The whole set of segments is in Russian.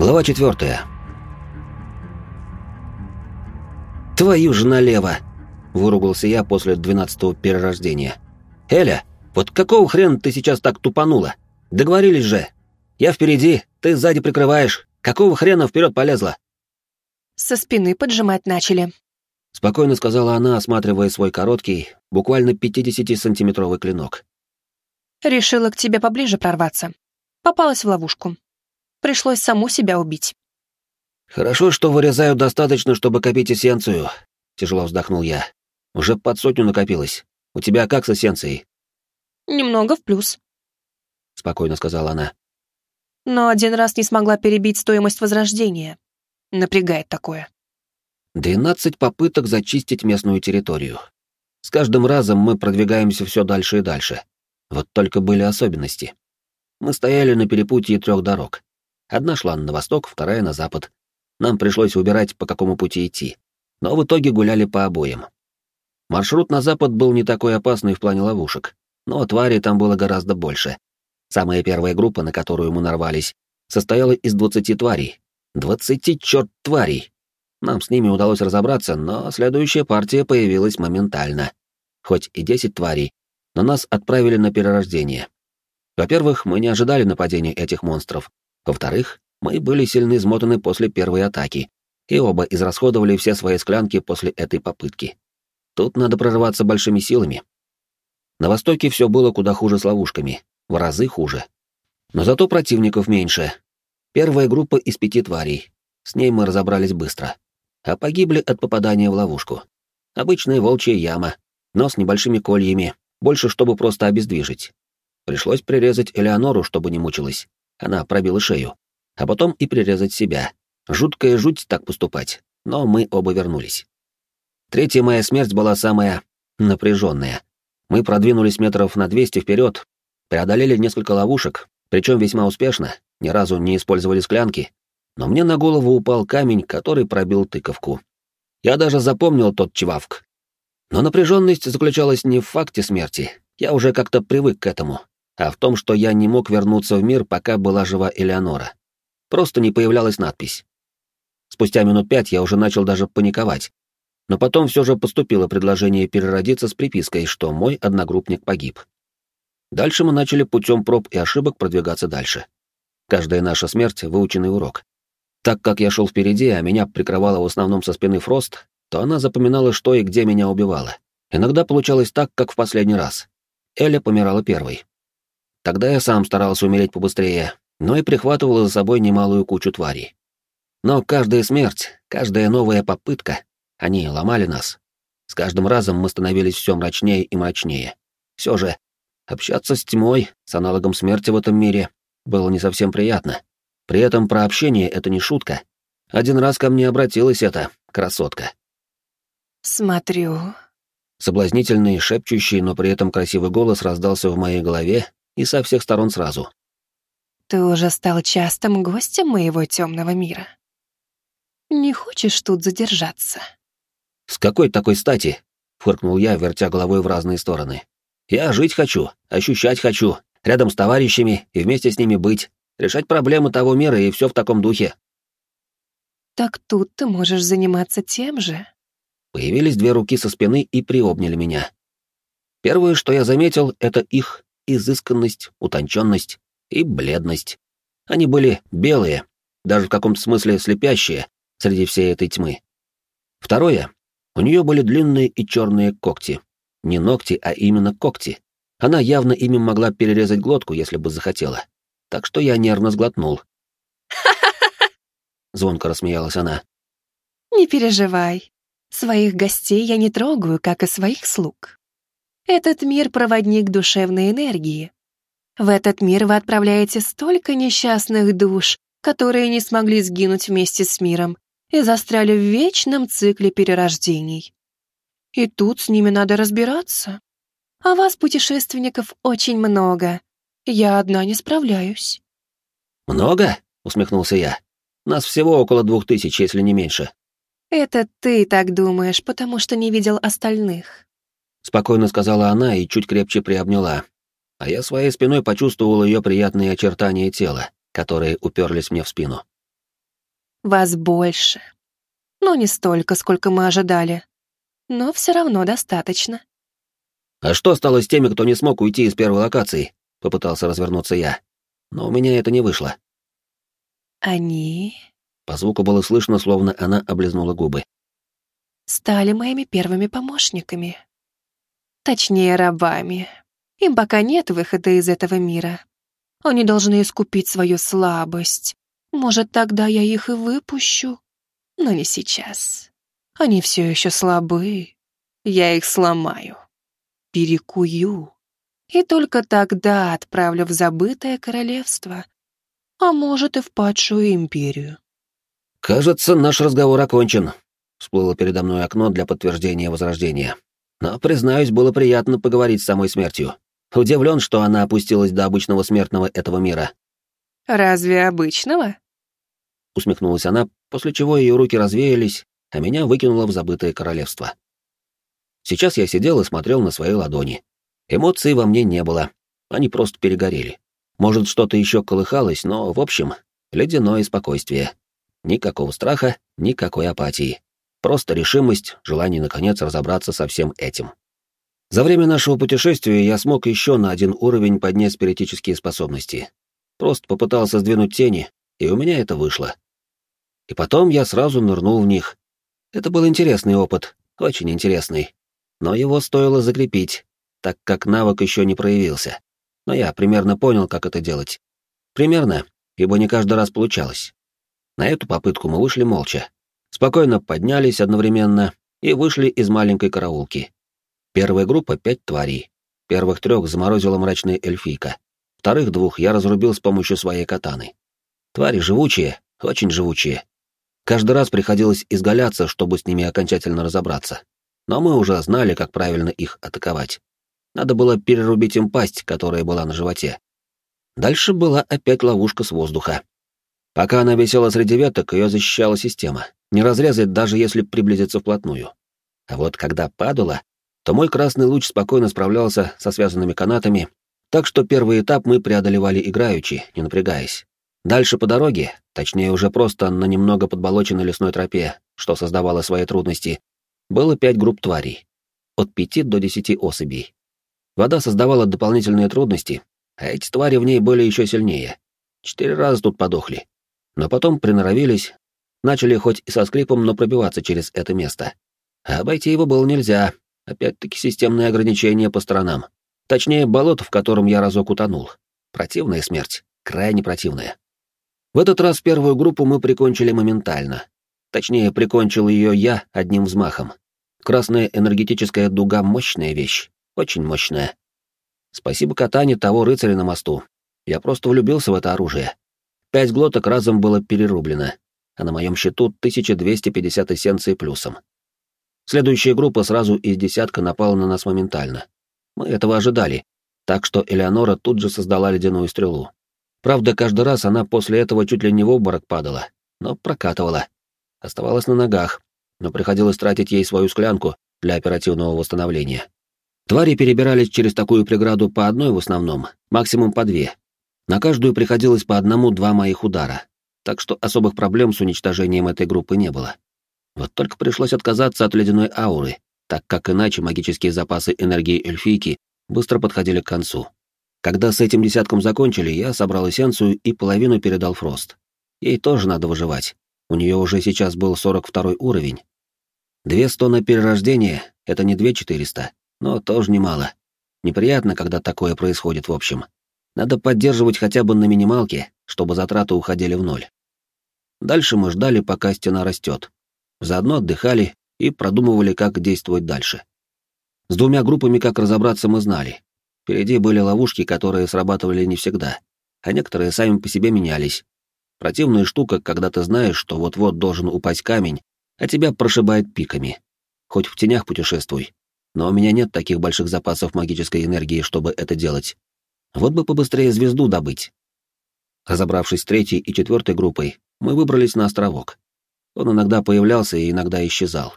Глава четвертая. «Твою же налево!» — выругался я после двенадцатого перерождения. «Эля, вот какого хрена ты сейчас так тупанула? Договорились же. Я впереди, ты сзади прикрываешь. Какого хрена вперед полезла?» Со спины поджимать начали. Спокойно сказала она, осматривая свой короткий, буквально 50-сантиметровый клинок. Решила к тебе поближе прорваться. Попалась в ловушку. Пришлось саму себя убить. «Хорошо, что вырезаю достаточно, чтобы копить эссенцию», — тяжело вздохнул я. «Уже под сотню накопилось. У тебя как с эссенцией?» «Немного в плюс», — спокойно сказала она. «Но один раз не смогла перебить стоимость возрождения. Напрягает такое». Двенадцать попыток зачистить местную территорию. С каждым разом мы продвигаемся все дальше и дальше. Вот только были особенности. Мы стояли на перепутье трех дорог. Одна шла на восток, вторая на запад. Нам пришлось выбирать, по какому пути идти. Но в итоге гуляли по обоим. Маршрут на запад был не такой опасный в плане ловушек, но тварей там было гораздо больше. Самая первая группа, на которую мы нарвались, состояла из двадцати тварей. Двадцати, черт, тварей! Нам с ними удалось разобраться, но следующая партия появилась моментально. Хоть и десять тварей, но нас отправили на перерождение. Во-первых, мы не ожидали нападения этих монстров, во-вторых, мы были сильно измотаны после первой атаки, и оба израсходовали все свои склянки после этой попытки. Тут надо прорываться большими силами. На востоке все было куда хуже с ловушками, в разы хуже. Но зато противников меньше. Первая группа из пяти тварей. С ней мы разобрались быстро. А погибли от попадания в ловушку. Обычная волчья яма, но с небольшими кольями, больше чтобы просто обездвижить. Пришлось прирезать Элеонору, чтобы не мучилась. Она пробила шею. А потом и прирезать себя. Жуткая жуть так поступать. Но мы оба вернулись. Третья моя смерть была самая напряженная. Мы продвинулись метров на 200 вперед, преодолели несколько ловушек, причем весьма успешно, ни разу не использовали склянки, но мне на голову упал камень, который пробил тыковку. Я даже запомнил тот чевавк. Но напряженность заключалась не в факте смерти, я уже как-то привык к этому, а в том, что я не мог вернуться в мир, пока была жива Элеонора. Просто не появлялась надпись. Спустя минут пять я уже начал даже паниковать. Но потом все же поступило предложение переродиться с припиской, что мой одногруппник погиб. Дальше мы начали путем проб и ошибок продвигаться дальше. Каждая наша смерть — выученный урок. Так как я шел впереди, а меня прикрывала в основном со спины Фрост, то она запоминала, что и где меня убивала. Иногда получалось так, как в последний раз. Эля помирала первой. Тогда я сам старался умереть побыстрее, но и прихватывал за собой немалую кучу тварей. Но каждая смерть, каждая новая попытка, они ломали нас. С каждым разом мы становились все мрачнее и мрачнее. Все же, общаться с тьмой, с аналогом смерти в этом мире, было не совсем приятно. При этом про общение это не шутка. Один раз ко мне обратилась эта красотка. «Смотрю». Соблазнительный, шепчущий, но при этом красивый голос раздался в моей голове, и со всех сторон сразу. «Ты уже стал частым гостем моего темного мира. Не хочешь тут задержаться?» «С какой такой стати?» — фыркнул я, вертя головой в разные стороны. «Я жить хочу, ощущать хочу, рядом с товарищами и вместе с ними быть, решать проблемы того мира и все в таком духе». «Так тут ты можешь заниматься тем же». Появились две руки со спины и приобняли меня. Первое, что я заметил, это их изысканность, утонченность и бледность. Они были белые, даже в каком-то смысле слепящие среди всей этой тьмы. Второе. У нее были длинные и черные когти. Не ногти, а именно когти. Она явно ими могла перерезать глотку, если бы захотела. Так что я нервно сглотнул. Звонко рассмеялась она. «Не переживай. Своих гостей я не трогаю, как и своих слуг. Этот мир — проводник душевной энергии. В этот мир вы отправляете столько несчастных душ, которые не смогли сгинуть вместе с миром и застряли в вечном цикле перерождений. И тут с ними надо разбираться. А вас, путешественников, очень много. Я одна не справляюсь. «Много?» — усмехнулся я. «Нас всего около двух тысяч, если не меньше». «Это ты так думаешь, потому что не видел остальных. — спокойно сказала она и чуть крепче приобняла. А я своей спиной почувствовал ее приятные очертания тела, которые уперлись мне в спину. Вас больше. Но не столько, сколько мы ожидали. Но все равно достаточно. «А что стало с теми, кто не смог уйти из первой локации?» — попытался развернуться я. Но у меня это не вышло. «Они...» По звуку было слышно, словно она облизнула губы. «Стали моими первыми помощниками. Точнее, рабами. Им пока нет выхода из этого мира. Они должны искупить свою слабость. Может, тогда я их и выпущу. Но не сейчас. Они все еще слабы. Я их сломаю. Перекую. И только тогда отправлю в забытое королевство. А может, и в падшую империю. «Кажется, наш разговор окончен», — всплыло передо мной окно для подтверждения возрождения. Но, признаюсь, было приятно поговорить с самой смертью. Удивлен, что она опустилась до обычного смертного этого мира. «Разве обычного?» Усмехнулась она, после чего ее руки развеялись, а меня выкинуло в забытое королевство. Сейчас я сидел и смотрел на свои ладони. Эмоций во мне не было, они просто перегорели. Может, что-то еще колыхалось, но, в общем, ледяное спокойствие. Никакого страха, никакой апатии. Просто решимость, желание наконец разобраться со всем этим. За время нашего путешествия я смог еще на один уровень поднять спиритические способности. Просто попытался сдвинуть тени, и у меня это вышло. И потом я сразу нырнул в них. Это был интересный опыт, очень интересный. Но его стоило закрепить, так как навык еще не проявился. Но я примерно понял, как это делать. Примерно, ибо не каждый раз получалось. На эту попытку мы вышли молча. Спокойно поднялись одновременно и вышли из маленькой караулки. Первая группа — пять тварей. Первых трех заморозила мрачная эльфийка. Вторых двух я разрубил с помощью своей катаны. Твари живучие, очень живучие. Каждый раз приходилось изгаляться, чтобы с ними окончательно разобраться. Но мы уже знали, как правильно их атаковать. Надо было перерубить им пасть, которая была на животе. Дальше была опять ловушка с воздуха. Пока она висела среди веток, ее защищала система. Не разрезать, даже если приблизиться вплотную. А вот когда падала, то мой красный луч спокойно справлялся со связанными канатами, так что первый этап мы преодолевали играючи, не напрягаясь. Дальше по дороге, точнее уже просто на немного подболоченной лесной тропе, что создавало свои трудности, было пять групп тварей, от пяти до десяти особей. Вода создавала дополнительные трудности, а эти твари в ней были еще сильнее. Четыре раза тут подохли. Но потом приноровились, начали хоть и со скрипом, но пробиваться через это место. А обойти его было нельзя, Опять-таки системные ограничения по сторонам. Точнее, болото, в котором я разок утонул. Противная смерть. Крайне противная. В этот раз первую группу мы прикончили моментально. Точнее, прикончил ее я одним взмахом. Красная энергетическая дуга — мощная вещь. Очень мощная. Спасибо катане того рыцаря на мосту. Я просто влюбился в это оружие. Пять глоток разом было перерублено, а на моем счету 1250 эссенций плюсом. Следующая группа сразу из десятка напала на нас моментально. Мы этого ожидали, так что Элеонора тут же создала ледяную стрелу. Правда, каждый раз она после этого чуть ли не в обморок падала, но прокатывала. Оставалась на ногах, но приходилось тратить ей свою склянку для оперативного восстановления. Твари перебирались через такую преграду по одной в основном, максимум по две. На каждую приходилось по одному-два моих удара, так что особых проблем с уничтожением этой группы не было. Вот только пришлось отказаться от ледяной ауры, так как иначе магические запасы энергии эльфийки быстро подходили к концу. Когда с этим десятком закончили, я собрал эссенцию и половину передал Фрост. Ей тоже надо выживать. У нее уже сейчас был 42 уровень. Две сто на перерождение — это не две четыреста, но тоже немало. Неприятно, когда такое происходит в общем. Надо поддерживать хотя бы на минималке, чтобы затраты уходили в ноль. Дальше мы ждали, пока стена растет, Заодно отдыхали и продумывали, как действовать дальше. С двумя группами как разобраться мы знали. Впереди были ловушки, которые срабатывали не всегда, а некоторые сами по себе менялись. Противная штука, когда ты знаешь, что вот-вот должен упасть камень, а тебя прошибает пиками. Хоть в тенях путешествуй. Но у меня нет таких больших запасов магической энергии, чтобы это делать. Вот бы побыстрее звезду добыть. Разобравшись с третьей и четвертой группой, мы выбрались на островок. Он иногда появлялся и иногда исчезал.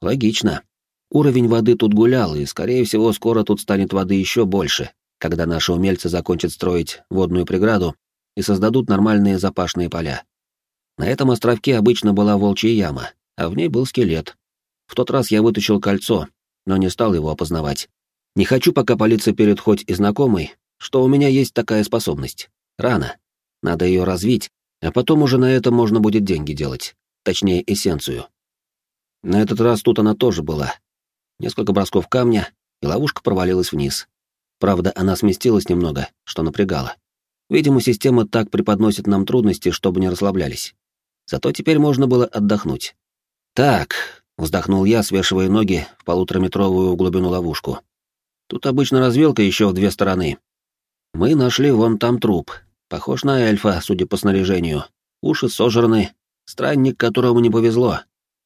Логично. Уровень воды тут гулял, и, скорее всего, скоро тут станет воды еще больше, когда наши умельцы закончат строить водную преграду и создадут нормальные запашные поля. На этом островке обычно была волчья яма, а в ней был скелет. В тот раз я вытащил кольцо, но не стал его опознавать. Не хочу пока палиться перед хоть и знакомой, что у меня есть такая способность. Рано. Надо ее развить, а потом уже на это можно будет деньги делать. Точнее, эссенцию. На этот раз тут она тоже была. Несколько бросков камня, и ловушка провалилась вниз. Правда, она сместилась немного, что напрягало. Видимо, система так преподносит нам трудности, чтобы не расслаблялись. Зато теперь можно было отдохнуть. «Так», — вздохнул я, свешивая ноги в полутораметровую глубину ловушку. «Тут обычно развилка еще в две стороны. Мы нашли вон там труп. Похож на эльфа, судя по снаряжению. Уши сожраны. Странник, которому не повезло.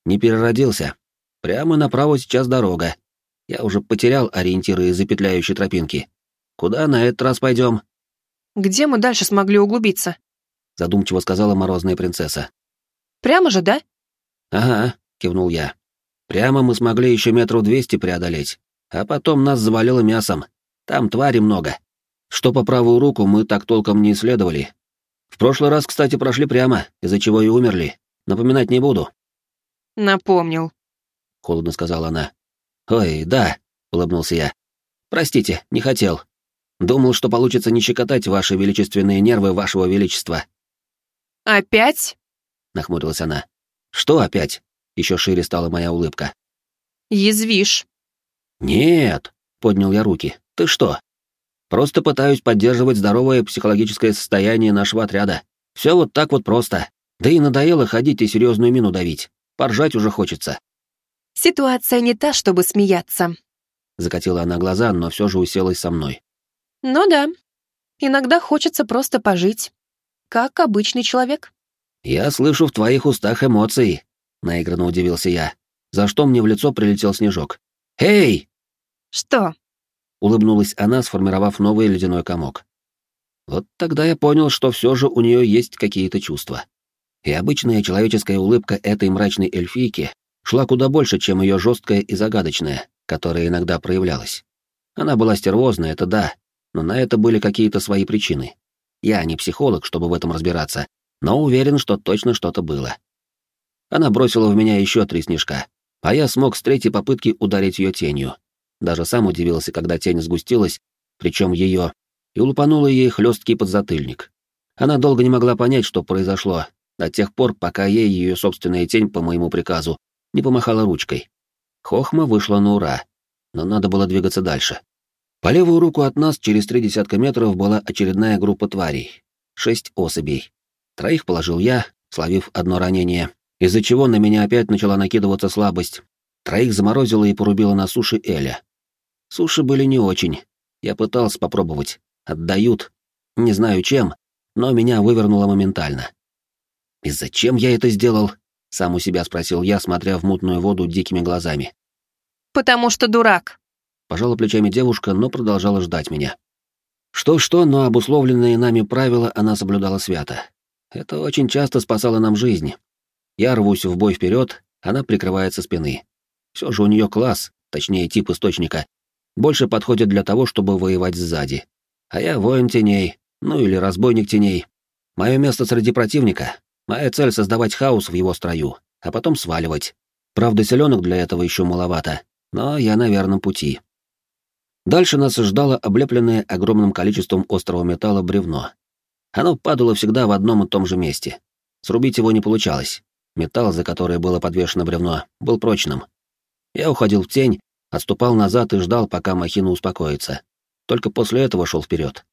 Не переродился. Прямо направо сейчас дорога. Я уже потерял ориентиры из-за петляющей тропинки. Куда на этот раз пойдем? Где мы дальше смогли углубиться? Задумчиво сказала морозная принцесса. Прямо же, да? Ага, кивнул я. Прямо мы смогли еще метров двести преодолеть, а потом нас завалило мясом. Там твари много. Что по правую руку мы так толком не исследовали. В прошлый раз, кстати, прошли прямо, из-за чего и умерли. Напоминать не буду. Напомнил. Холодно сказала она. Ой, да, улыбнулся я. Простите, не хотел. Думал, что получится не щекотать ваши величественные нервы вашего величества. Опять? Нахмурилась она. Что опять? Еще шире стала моя улыбка. Язвишь. Нет, поднял я руки. Ты что? Просто пытаюсь поддерживать здоровое психологическое состояние нашего отряда. Все вот так вот просто. Да и надоело ходить и серьезную мину давить. Поржать уже хочется. Ситуация не та, чтобы смеяться. Закатила она глаза, но все же уселась со мной. Ну да. Иногда хочется просто пожить. Как обычный человек. Я слышу в твоих устах эмоции, наигранно удивился я, за что мне в лицо прилетел снежок. Эй! Что? Улыбнулась она, сформировав новый ледяной комок. Вот тогда я понял, что все же у нее есть какие-то чувства. И обычная человеческая улыбка этой мрачной эльфийки шла куда больше, чем ее жесткая и загадочная, которая иногда проявлялась. Она была стервозна, это да, но на это были какие-то свои причины. Я не психолог, чтобы в этом разбираться, но уверен, что точно что-то было. Она бросила в меня еще три снежка, а я смог с третьей попытки ударить ее тенью, даже сам удивился, когда тень сгустилась, причем ее, и лупанула ей хлесткий подзатыльник. Она долго не могла понять, что произошло, до тех пор, пока ей ее собственная тень по моему приказу не помахала ручкой. Хохма вышла на ура, но надо было двигаться дальше. По левую руку от нас через три десятка метров была очередная группа тварей. Шесть особей. Троих положил я, словив одно ранение, из-за чего на меня опять начала накидываться слабость. Троих заморозила и порубила на суше Эля. Суши были не очень. Я пытался попробовать. Отдают. Не знаю чем, но меня вывернуло моментально. «И зачем я это сделал?» — сам у себя спросил я, смотря в мутную воду дикими глазами. «Потому что дурак», — пожала плечами девушка, но продолжала ждать меня. Что-что, но обусловленные нами правила она соблюдала свято. Это очень часто спасало нам жизнь. Я рвусь в бой вперед, она прикрывает со спины. Все же у нее класс, точнее тип источника, больше подходит для того, чтобы воевать сзади. А я воин теней, ну или разбойник теней. Мое место среди противника. Моя цель — создавать хаос в его строю, а потом сваливать. Правда, селенок для этого еще маловато, но я на верном пути. Дальше нас ждало облепленное огромным количеством острого металла бревно. Оно падало всегда в одном и том же месте. Срубить его не получалось. Металл, за который было подвешено бревно, был прочным. Я уходил в тень, отступал назад и ждал, пока махина успокоится. Только после этого шел вперед.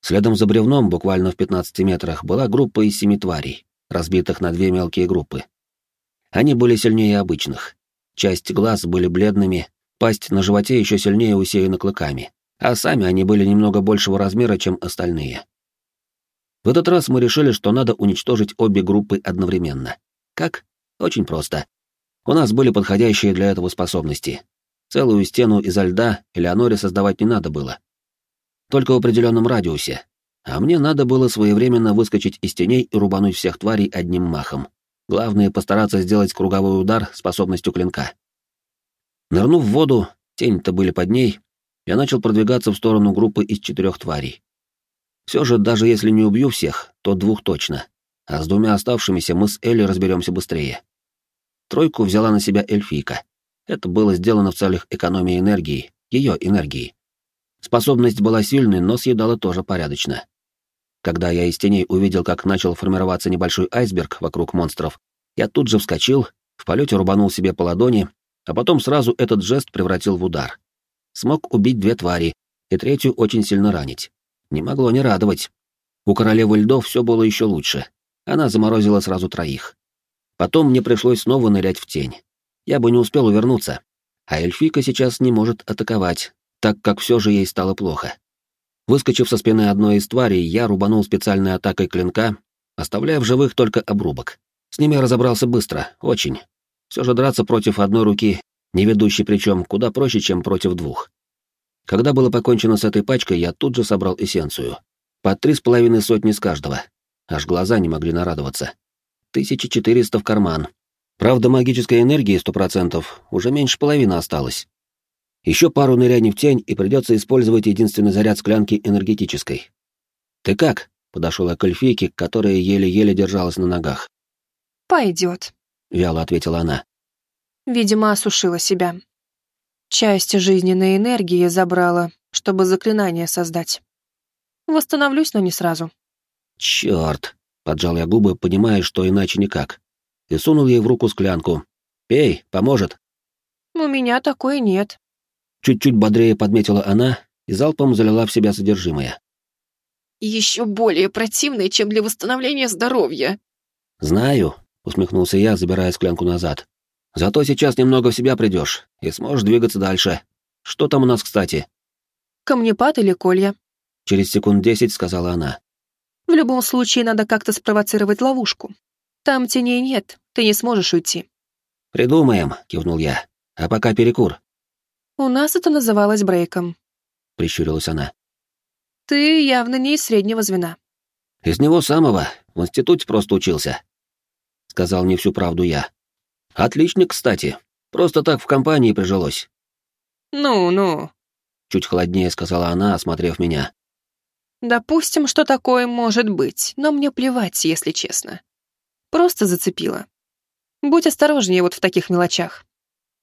Следом за бревном, буквально в 15 метрах, была группа из семи тварей, разбитых на две мелкие группы. Они были сильнее обычных. Часть глаз были бледными, пасть на животе еще сильнее усеяна клыками, а сами они были немного большего размера, чем остальные. В этот раз мы решили, что надо уничтожить обе группы одновременно. Как? Очень просто. У нас были подходящие для этого способности, Целую стену изо льда Элеоноре создавать не надо было. Только в определенном радиусе. А мне надо было своевременно выскочить из теней и рубануть всех тварей одним махом. Главное — постараться сделать круговой удар способностью клинка. Нырнув в воду, тень-то были под ней, я начал продвигаться в сторону группы из четырех тварей. Все же, даже если не убью всех, то двух точно. а с двумя оставшимися мы с Элли разберемся быстрее. Тройку взяла на себя эльфийка. Это было сделано в целях экономии энергии, ее энергии. Способность была сильной, но съедала тоже порядочно. Когда я из теней увидел, как начал формироваться небольшой айсберг вокруг монстров, я тут же вскочил, в полете рубанул себе по ладони, а потом сразу этот жест превратил в удар. Смог убить две твари, и третью очень сильно ранить. Не могло не радовать. У королевы льдов все было еще лучше. Она заморозила сразу троих. Потом мне пришлось снова нырять в тень. Я бы не успел увернуться. А эльфика сейчас не может атаковать, так как все же ей стало плохо. Выскочив со спины одной из тварей, я рубанул специальной атакой клинка, оставляя в живых только обрубок. С ними разобрался быстро, очень. Все же драться против одной руки, не ведущей причем, куда проще, чем против двух. Когда было покончено с этой пачкой, я тут же собрал эссенцию. По три с половиной сотни с каждого. Аж глаза не могли нарадоваться. Тысяча четыреста в карман. Правда, магической энергии сто процентов уже меньше половины осталось. Еще пару ныряний в тень, и придется использовать единственный заряд склянки энергетической. «Ты как?» — подошел я к эльфийке, которая еле-еле держалась на ногах. «Пойдет», — вяло ответила она. «Видимо, осушила себя. Часть жизненной энергии забрала, чтобы заклинание создать. Восстановлюсь, но не сразу. Черт! Поджал я губы, понимая, что иначе никак. И сунул ей в руку склянку. Пей, поможет. У меня такой нет. Чуть-чуть бодрее подметила она и залпом залила в себя содержимое. Еще более противное, чем для восстановления здоровья. Знаю, усмехнулся я, забирая склянку назад. Зато сейчас немного в себя придешь и сможешь двигаться дальше. Что там у нас, кстати?» «Камнепад или колья?» Через секунд десять сказала она. «В любом случае надо как-то спровоцировать ловушку. Там теней нет, ты не сможешь уйти». «Придумаем», — кивнул я. «А пока перекур». «У нас это называлось брейком», — прищурилась она. «Ты явно не из среднего звена». «Из него самого, в институте просто учился», — сказал не всю правду я. Отличник, кстати. Просто так в компании прижилось. Ну-ну, чуть холоднее сказала она, осмотрев меня. Допустим, что такое может быть, но мне плевать, если честно. Просто зацепила. Будь осторожнее вот в таких мелочах.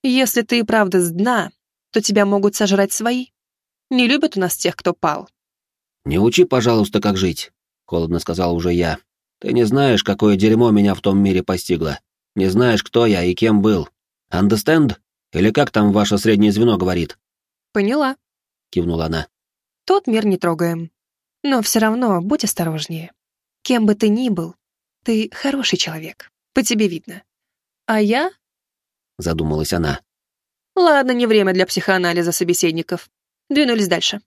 Если ты и правда с дна, то тебя могут сожрать свои. Не любят у нас тех, кто пал. Не учи, пожалуйста, как жить, холодно сказал уже я. Ты не знаешь, какое дерьмо меня в том мире постигло. Не знаешь, кто я и кем был. Understand? Или как там ваше среднее звено говорит?» «Поняла», — кивнула она. «Тот мир не трогаем. Но все равно будь осторожнее. Кем бы ты ни был, ты хороший человек, по тебе видно. А я...» — задумалась она. «Ладно, не время для психоанализа собеседников. Двинулись дальше».